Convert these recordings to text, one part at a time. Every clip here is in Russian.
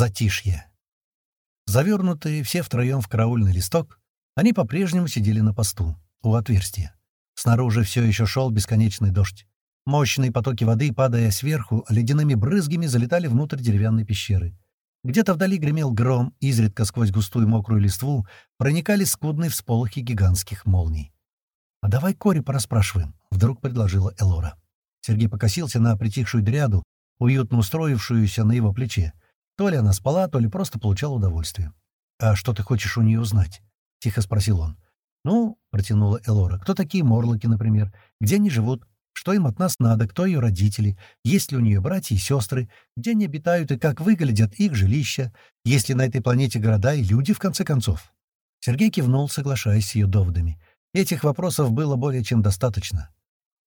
Затишье. Завернутые все втроем в караульный листок, они по-прежнему сидели на посту, у отверстия. Снаружи все еще шел бесконечный дождь. Мощные потоки воды, падая сверху, ледяными брызгами залетали внутрь деревянной пещеры. Где-то вдали гремел гром, изредка сквозь густую мокрую листву проникали скудные всполохи гигантских молний. «А давай Кори порасспрашиваем», — вдруг предложила Элора. Сергей покосился на притихшую дряду, уютно устроившуюся на его плече. То ли она спала, то ли просто получала удовольствие. «А что ты хочешь у нее узнать?» — тихо спросил он. «Ну», — протянула Элора, — «кто такие морлоки, например? Где они живут? Что им от нас надо? Кто ее родители? Есть ли у нее братья и сестры? Где они обитают и как выглядят их жилища? Есть ли на этой планете города и люди, в конце концов?» Сергей кивнул, соглашаясь с ее доводами. Этих вопросов было более чем достаточно.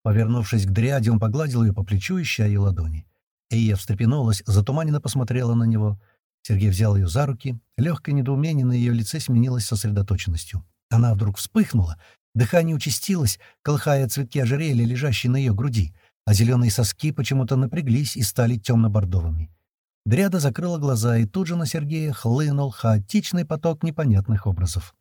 Повернувшись к дряде, он погладил ее по плечу, ища ее ладони. Эйя встрепенулась, затуманенно посмотрела на него. Сергей взял ее за руки. Легкое недоумение на ее лице сменилось сосредоточенностью. Она вдруг вспыхнула, дыхание участилось, колыхая цветки ожерелья, лежащие на ее груди, а зеленые соски почему-то напряглись и стали темно-бордовыми. Дряда закрыла глаза, и тут же на Сергея хлынул хаотичный поток непонятных образов.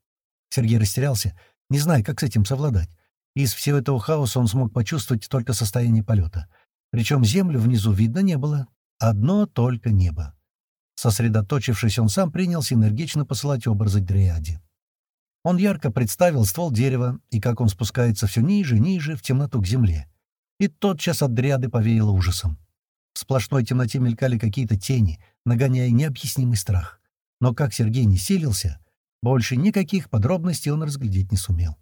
Сергей растерялся, не зная, как с этим совладать. Из всего этого хаоса он смог почувствовать только состояние полета. Причем землю внизу видно не было. Одно только небо. Сосредоточившись, он сам принялся энергично посылать образы Дриаде. Он ярко представил ствол дерева и как он спускается все ниже и ниже в темноту к земле. И тотчас от дриады повеяло ужасом. В сплошной темноте мелькали какие-то тени, нагоняя необъяснимый страх. Но как Сергей не силился, больше никаких подробностей он разглядеть не сумел.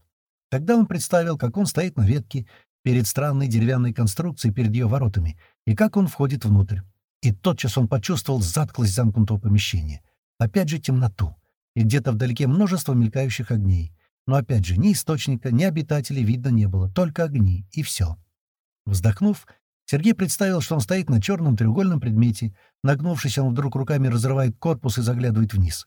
Тогда он представил, как он стоит на ветке перед странной деревянной конструкцией перед ее воротами, и как он входит внутрь. И тотчас он почувствовал затклость замкнутого помещения. Опять же темноту и где-то вдалеке множество мелькающих огней. Но опять же, ни источника, ни обитателей видно не было, только огни, и все. Вздохнув, Сергей представил, что он стоит на черном треугольном предмете. Нагнувшись, он вдруг руками разрывает корпус и заглядывает вниз.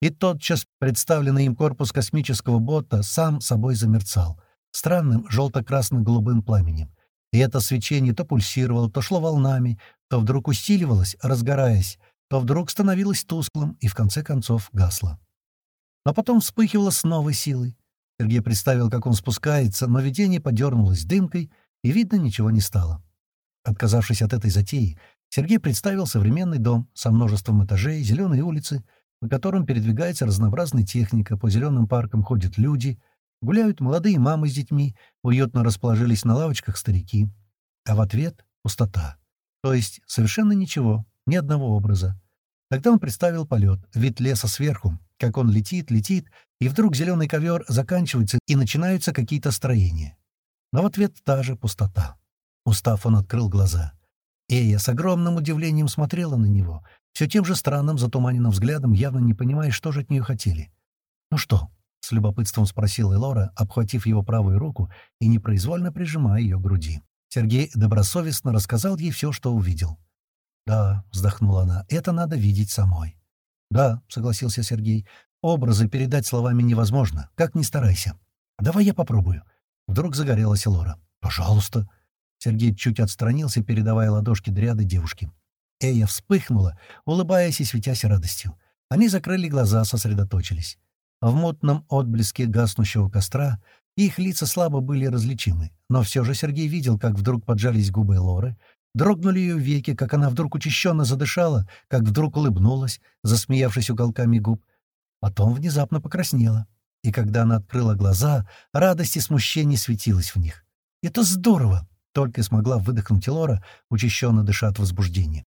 И тотчас представленный им корпус космического бота сам собой замерцал, странным желто-красно-голубым пламенем. И это свечение то пульсировало, то шло волнами, то вдруг усиливалось, разгораясь, то вдруг становилось тусклым и в конце концов гасло. Но потом вспыхивало с новой силой. Сергей представил, как он спускается, но видение подернулось дымкой, и видно ничего не стало. Отказавшись от этой затеи, Сергей представил современный дом со множеством этажей, зеленые улицы, на котором передвигается разнообразная техника, по зеленым паркам ходят люди, гуляют молодые мамы с детьми, уютно расположились на лавочках старики. А в ответ — пустота. То есть совершенно ничего, ни одного образа. Тогда он представил полет, вид леса сверху, как он летит, летит, и вдруг зеленый ковер заканчивается, и начинаются какие-то строения. Но в ответ та же пустота. Устав, он открыл глаза. Эя с огромным удивлением смотрела на него, все тем же странным затуманенным взглядом, явно не понимая, что же от нее хотели. «Ну что?» — с любопытством спросила Элора, обхватив его правую руку и непроизвольно прижимая ее к груди. Сергей добросовестно рассказал ей все, что увидел. «Да», — вздохнула она, — «это надо видеть самой». «Да», — согласился Сергей, — «образы передать словами невозможно, как ни старайся. Давай я попробую». Вдруг загорелась Лора. «Пожалуйста». Сергей чуть отстранился, передавая ладошки дряды девушке. Эя вспыхнула, улыбаясь и светясь радостью. Они закрыли глаза, сосредоточились. В мутном отблеске гаснущего костра их лица слабо были различимы, но все же Сергей видел, как вдруг поджались губы Лоры, Дрогнули ее веки, как она вдруг учащенно задышала, как вдруг улыбнулась, засмеявшись уголками губ. Потом внезапно покраснела. И когда она открыла глаза, радость и смущение светилось в них. «Это здорово!» — только смогла выдохнуть Лора, учащенно дыша от возбуждения.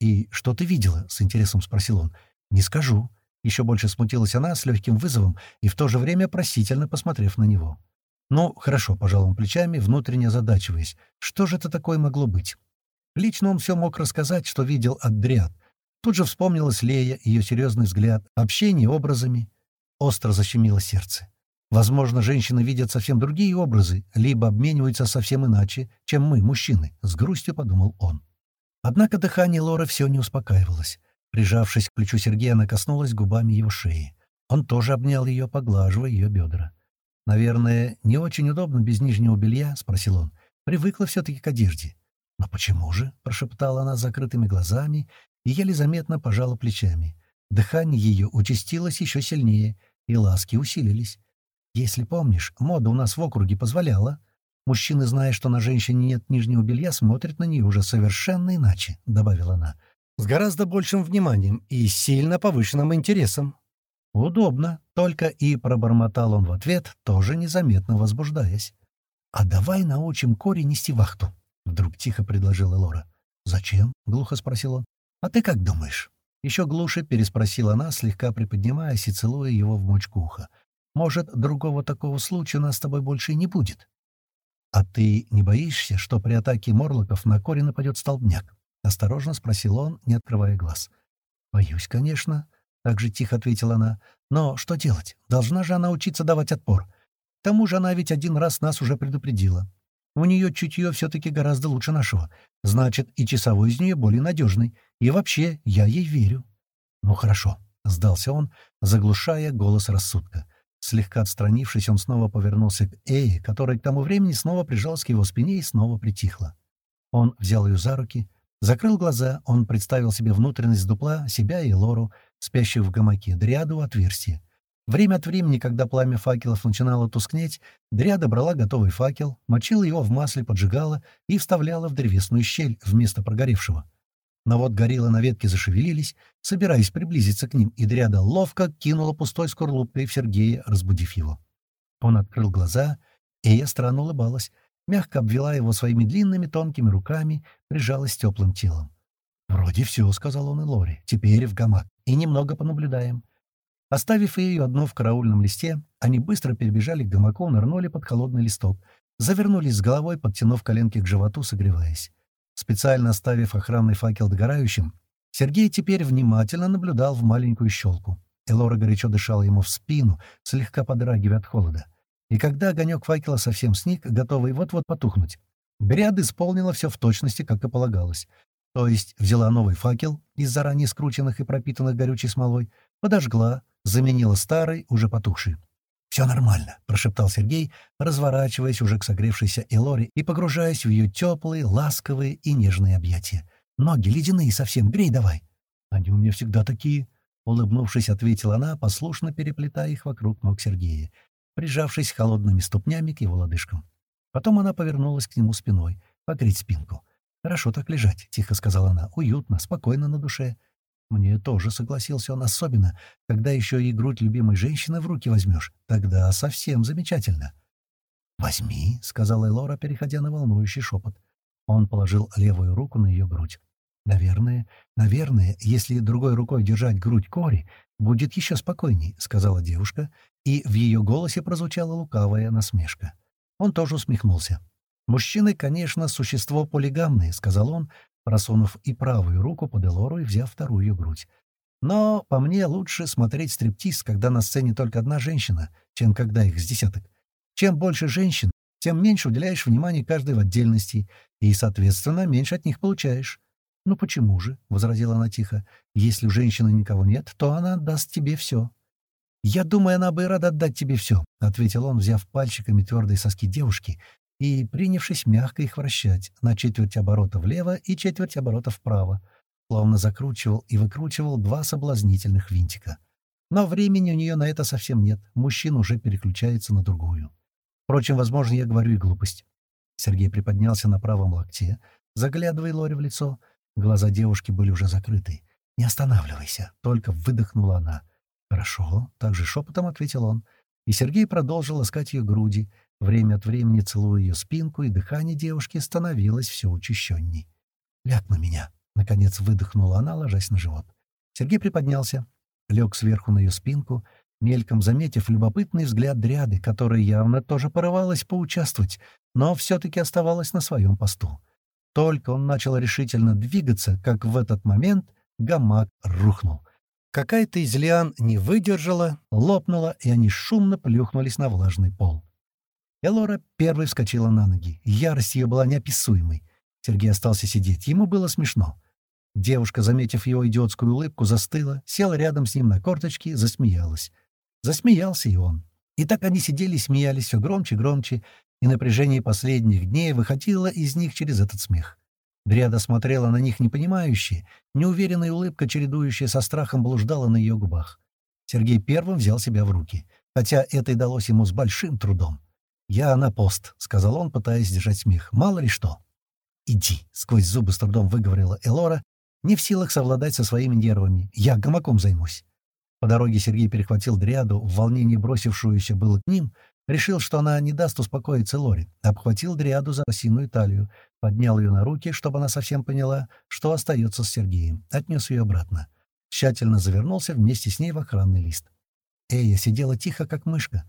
«И что ты видела?» — с интересом спросил он. «Не скажу». Еще больше смутилась она с легким вызовом и в то же время просительно посмотрев на него. «Ну, хорошо», — пожал он плечами, внутренне озадачиваясь. «Что же это такое могло быть?» Лично он все мог рассказать, что видел от Дриад. Тут же вспомнилась Лея, ее серьезный взгляд, общение образами. Остро защемило сердце. Возможно, женщины видят совсем другие образы, либо обмениваются совсем иначе, чем мы, мужчины, — с грустью подумал он. Однако дыхание Лоры все не успокаивалось. Прижавшись к плечу Сергея, она коснулась губами его шеи. Он тоже обнял ее, поглаживая ее бедра. «Наверное, не очень удобно без нижнего белья?» — спросил он. «Привыкла все-таки к одежде». «Но почему же?» — прошептала она с закрытыми глазами и еле заметно пожала плечами. Дыхание ее участилось еще сильнее, и ласки усилились. Если помнишь, мода у нас в округе позволяла. Мужчины, зная, что на женщине нет нижнего белья, смотрят на нее уже совершенно иначе, — добавила она. С гораздо большим вниманием и сильно повышенным интересом. «Удобно», — только и пробормотал он в ответ, тоже незаметно возбуждаясь. «А давай научим Кори нести вахту», — вдруг тихо предложила Лора. «Зачем?» — глухо спросил он. «А ты как думаешь?» Еще глуше переспросила она, слегка приподнимаясь и целуя его в мочку уха. «Может, другого такого случая нас с тобой больше не будет?» «А ты не боишься, что при атаке морлоков на Кори нападет столбняк?» — осторожно спросил он, не открывая глаз. «Боюсь, конечно», — так же тихо ответила она. «Но что делать? Должна же она учиться давать отпор. К тому же она ведь один раз нас уже предупредила. У нее чутье все-таки гораздо лучше нашего. Значит, и часовой из нее более надежный. И вообще, я ей верю». «Ну хорошо», — сдался он, заглушая голос рассудка. Слегка отстранившись, он снова повернулся к Эе, которая к тому времени снова прижалась к его спине и снова притихла. Он взял ее за руки, закрыл глаза, он представил себе внутренность дупла, себя и Лору, спящих в гамаке, дриаду отверстия. Время от времени, когда пламя факелов начинало тускнеть, Дриада брала готовый факел, мочила его в масле, поджигала и вставляла в древесную щель вместо прогоревшего. Но вот гориллы на ветке зашевелились, собираясь приблизиться к ним, и Дриада ловко кинула пустой скорлупкой в Сергея, разбудив его. Он открыл глаза, и я странно улыбалась, мягко обвела его своими длинными тонкими руками, прижалась теплым телом. «Вроде все», — сказал он и Лори, — «теперь в гамак, и немного понаблюдаем». Оставив ее одну в караульном листе, они быстро перебежали к гамаку, нырнули под холодный листок, завернулись с головой, подтянув коленки к животу, согреваясь. Специально оставив охранный факел догорающим, Сергей теперь внимательно наблюдал в маленькую щелку. Элора горячо дышала ему в спину, слегка подрагивая от холода. И когда огонек факела совсем сник, готовый вот-вот потухнуть, Бриад исполнила все в точности, как и полагалось. То есть взяла новый факел из заранее скрученных и пропитанных горючей смолой, подожгла, заменила старый, уже потухший. «Все нормально», — прошептал Сергей, разворачиваясь уже к согревшейся Элоре и погружаясь в ее теплые, ласковые и нежные объятия. «Ноги ледяные совсем, грей давай». «Они у меня всегда такие», — улыбнувшись, ответила она, послушно переплетая их вокруг ног Сергея, прижавшись холодными ступнями к его лодыжкам. Потом она повернулась к нему спиной, погреть спинку. «Хорошо так лежать», — тихо сказала она, — «уютно, спокойно на душе. Мне тоже согласился он особенно, когда еще и грудь любимой женщины в руки возьмешь. Тогда совсем замечательно. «Возьми», — сказала Элора, переходя на волнующий шепот. Он положил левую руку на ее грудь. «Наверное, наверное, если другой рукой держать грудь Кори, будет еще спокойней», — сказала девушка, и в ее голосе прозвучала лукавая насмешка. Он тоже усмехнулся. «Мужчины, конечно, существо полигамное», — сказал он, просунув и правую руку под Элору и взяв вторую грудь. Но по мне лучше смотреть стриптиз, когда на сцене только одна женщина, чем когда их с десяток. Чем больше женщин, тем меньше уделяешь внимания каждой в отдельности, и, соответственно, меньше от них получаешь. «Ну почему же?» — возразила она тихо. «Если у женщины никого нет, то она даст тебе все». «Я думаю, она бы рада отдать тебе все», — ответил он, взяв пальчиками твердые соски девушки и принявшись мягко их вращать на четверть оборота влево и четверть оборота вправо, словно закручивал и выкручивал два соблазнительных винтика. Но времени у нее на это совсем нет, мужчина уже переключается на другую. Впрочем, возможно, я говорю и глупость. Сергей приподнялся на правом локте, заглядывая Лоре в лицо. Глаза девушки были уже закрыты. «Не останавливайся», — только выдохнула она. «Хорошо», — также шепотом ответил он. И Сергей продолжил искать ее груди, время от времени целуя ее спинку, и дыхание девушки становилось все учащенней. «Ляг на меня!» — наконец выдохнула она, ложась на живот. Сергей приподнялся, лег сверху на ее спинку, мельком заметив любопытный взгляд дряды, которая явно тоже порывалась поучаствовать, но все-таки оставалась на своем посту. Только он начал решительно двигаться, как в этот момент гамак рухнул. Какая-то из лиан не выдержала, лопнула, и они шумно плюхнулись на влажный пол. Элора первой вскочила на ноги. Ярость ее была неописуемой. Сергей остался сидеть. Ему было смешно. Девушка, заметив его идиотскую улыбку, застыла, села рядом с ним на корточки, засмеялась. Засмеялся и он. И так они сидели смеялись все громче громче, и напряжение последних дней выходило из них через этот смех. Дриада смотрела на них непонимающе, неуверенная улыбка, чередующая со страхом, блуждала на ее губах. Сергей первым взял себя в руки, хотя это и далось ему с большим трудом. «Я на пост», — сказал он, пытаясь держать смех. «Мало ли что». «Иди», — сквозь зубы с трудом выговорила Элора, не в силах совладать со своими нервами. «Я гамаком займусь». По дороге Сергей перехватил Дриаду, в волнении бросившуюся было к ним, решил, что она не даст успокоиться Лори, обхватил Дриаду за осиную талию, поднял ее на руки, чтобы она совсем поняла, что остается с Сергеем, отнес ее обратно. Тщательно завернулся вместе с ней в охранный лист. Эя сидела тихо, как мышка.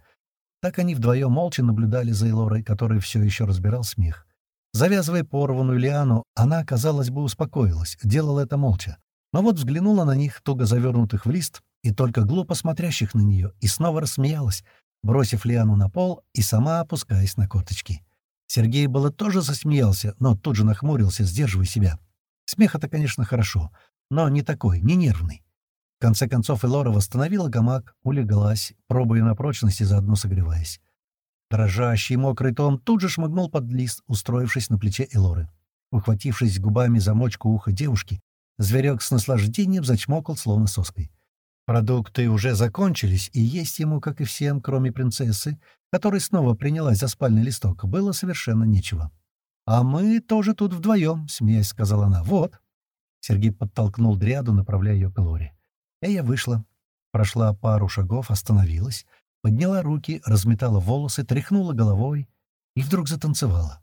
Так они вдвоем молча наблюдали за Элорой, который все еще разбирал смех. Завязывая порванную лиану, она, казалось бы, успокоилась, делала это молча. Но вот взглянула на них, туго завернутых в лист, и только глупо смотрящих на нее, и снова рассмеялась, бросив лиану на пол и сама опускаясь на корточки. Сергей было тоже засмеялся, но тут же нахмурился, сдерживая себя. Смех — это, конечно, хорошо, но не такой, не нервный. В конце концов Элора восстановила гамак, улеглась, пробуя на прочность и заодно согреваясь. Дрожащий мокрый Том тут же шмыгнул под лист, устроившись на плече Элоры. Ухватившись губами за мочку уха девушки, зверек с наслаждением зачмокал, словно соской. Продукты уже закончились, и есть ему, как и всем, кроме принцессы, которая снова принялась за спальный листок, было совершенно нечего. «А мы тоже тут вдвоем», — смеясь сказала она. «Вот». Сергей подтолкнул дряду, направляя ее к Лоре. Эя вышла. Прошла пару шагов, остановилась, подняла руки, разметала волосы, тряхнула головой и вдруг затанцевала.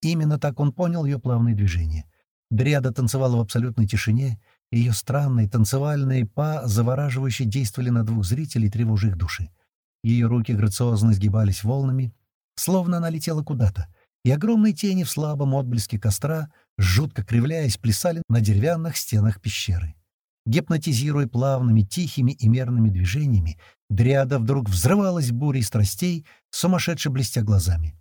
Именно так он понял ее плавные движения. Дриада танцевала в абсолютной тишине, и ее странные танцевальные па завораживающе действовали на двух зрителей, тревожих души. Ее руки грациозно сгибались волнами, словно она летела куда-то, и огромные тени в слабом отблеске костра, жутко кривляясь, плясали на деревянных стенах пещеры. Гипнотизируя плавными, тихими и мерными движениями, Дриада вдруг взрывалась бурей страстей, сумасшедше блестя глазами.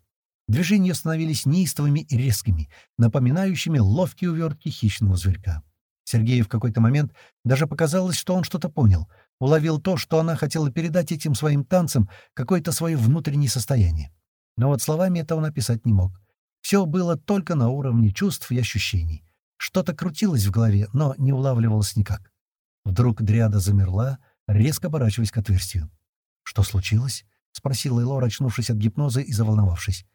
Движения становились неистовыми и резкими, напоминающими ловкие увертки хищного зверька. Сергею в какой-то момент даже показалось, что он что-то понял, уловил то, что она хотела передать этим своим танцам, какое-то свое внутреннее состояние. Но вот словами это он описать не мог. Все было только на уровне чувств и ощущений. Что-то крутилось в голове, но не улавливалось никак. Вдруг Дриада замерла, резко оборачиваясь к отверстию. «Что случилось?» — спросила Элора, очнувшись от гипноза и заволновавшись.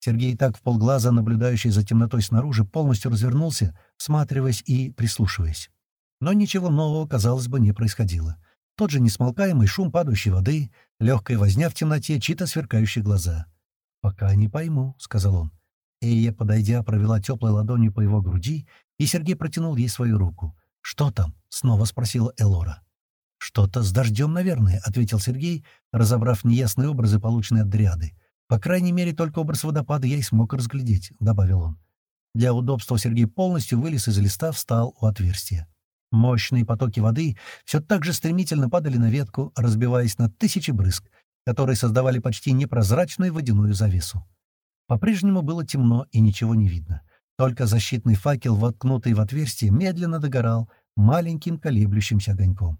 Сергей так в полглаза, наблюдающий за темнотой снаружи, полностью развернулся, всматриваясь и прислушиваясь. Но ничего нового, казалось бы, не происходило. Тот же несмолкаемый шум падающей воды, легкая возня в темноте, чьи-то сверкающие глаза. «Пока не пойму», — сказал он. Эя, подойдя, провела теплой ладонью по его груди, и Сергей протянул ей свою руку. «Что там?» — снова спросила Элора. «Что-то с дождем, наверное», — ответил Сергей, разобрав неясные образы, полученные от дриады. «По крайней мере, только образ водопада я и смог разглядеть», — добавил он. Для удобства Сергей полностью вылез из листа, встал у отверстия. Мощные потоки воды все так же стремительно падали на ветку, разбиваясь на тысячи брызг, которые создавали почти непрозрачную водяную завесу. По-прежнему было темно и ничего не видно. Только защитный факел, воткнутый в отверстие, медленно догорал маленьким колеблющимся огоньком.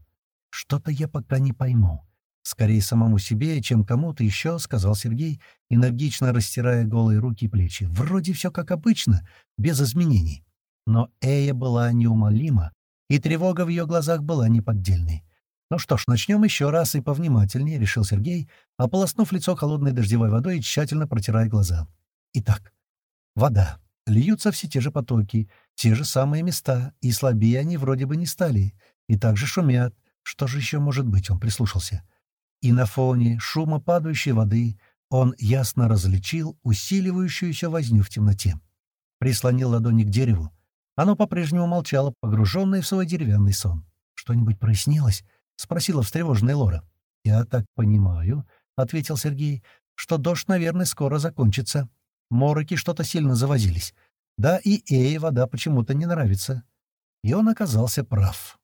«Что-то я пока не пойму», «Скорее самому себе, чем кому-то еще», — сказал Сергей, энергично растирая голые руки и плечи. «Вроде все как обычно, без изменений». Но Эя была неумолима, и тревога в ее глазах была неподдельной. «Ну что ж, начнем еще раз и повнимательнее», — решил Сергей, ополоснув лицо холодной дождевой водой и тщательно протирая глаза. «Итак, вода. Льются все те же потоки, те же самые места, и слабее они вроде бы не стали, и также шумят. Что же еще может быть?» — он прислушался и на фоне шума падающей воды он ясно различил усиливающуюся возню в темноте. Прислонил ладони к дереву. Оно по-прежнему молчало, погруженное в свой деревянный сон. «Что-нибудь прояснилось?» — спросила встревоженная Лора. «Я так понимаю», — ответил Сергей, — «что дождь, наверное, скоро закончится. Мороки что-то сильно завозились. Да и Эе вода почему-то не нравится». И он оказался прав.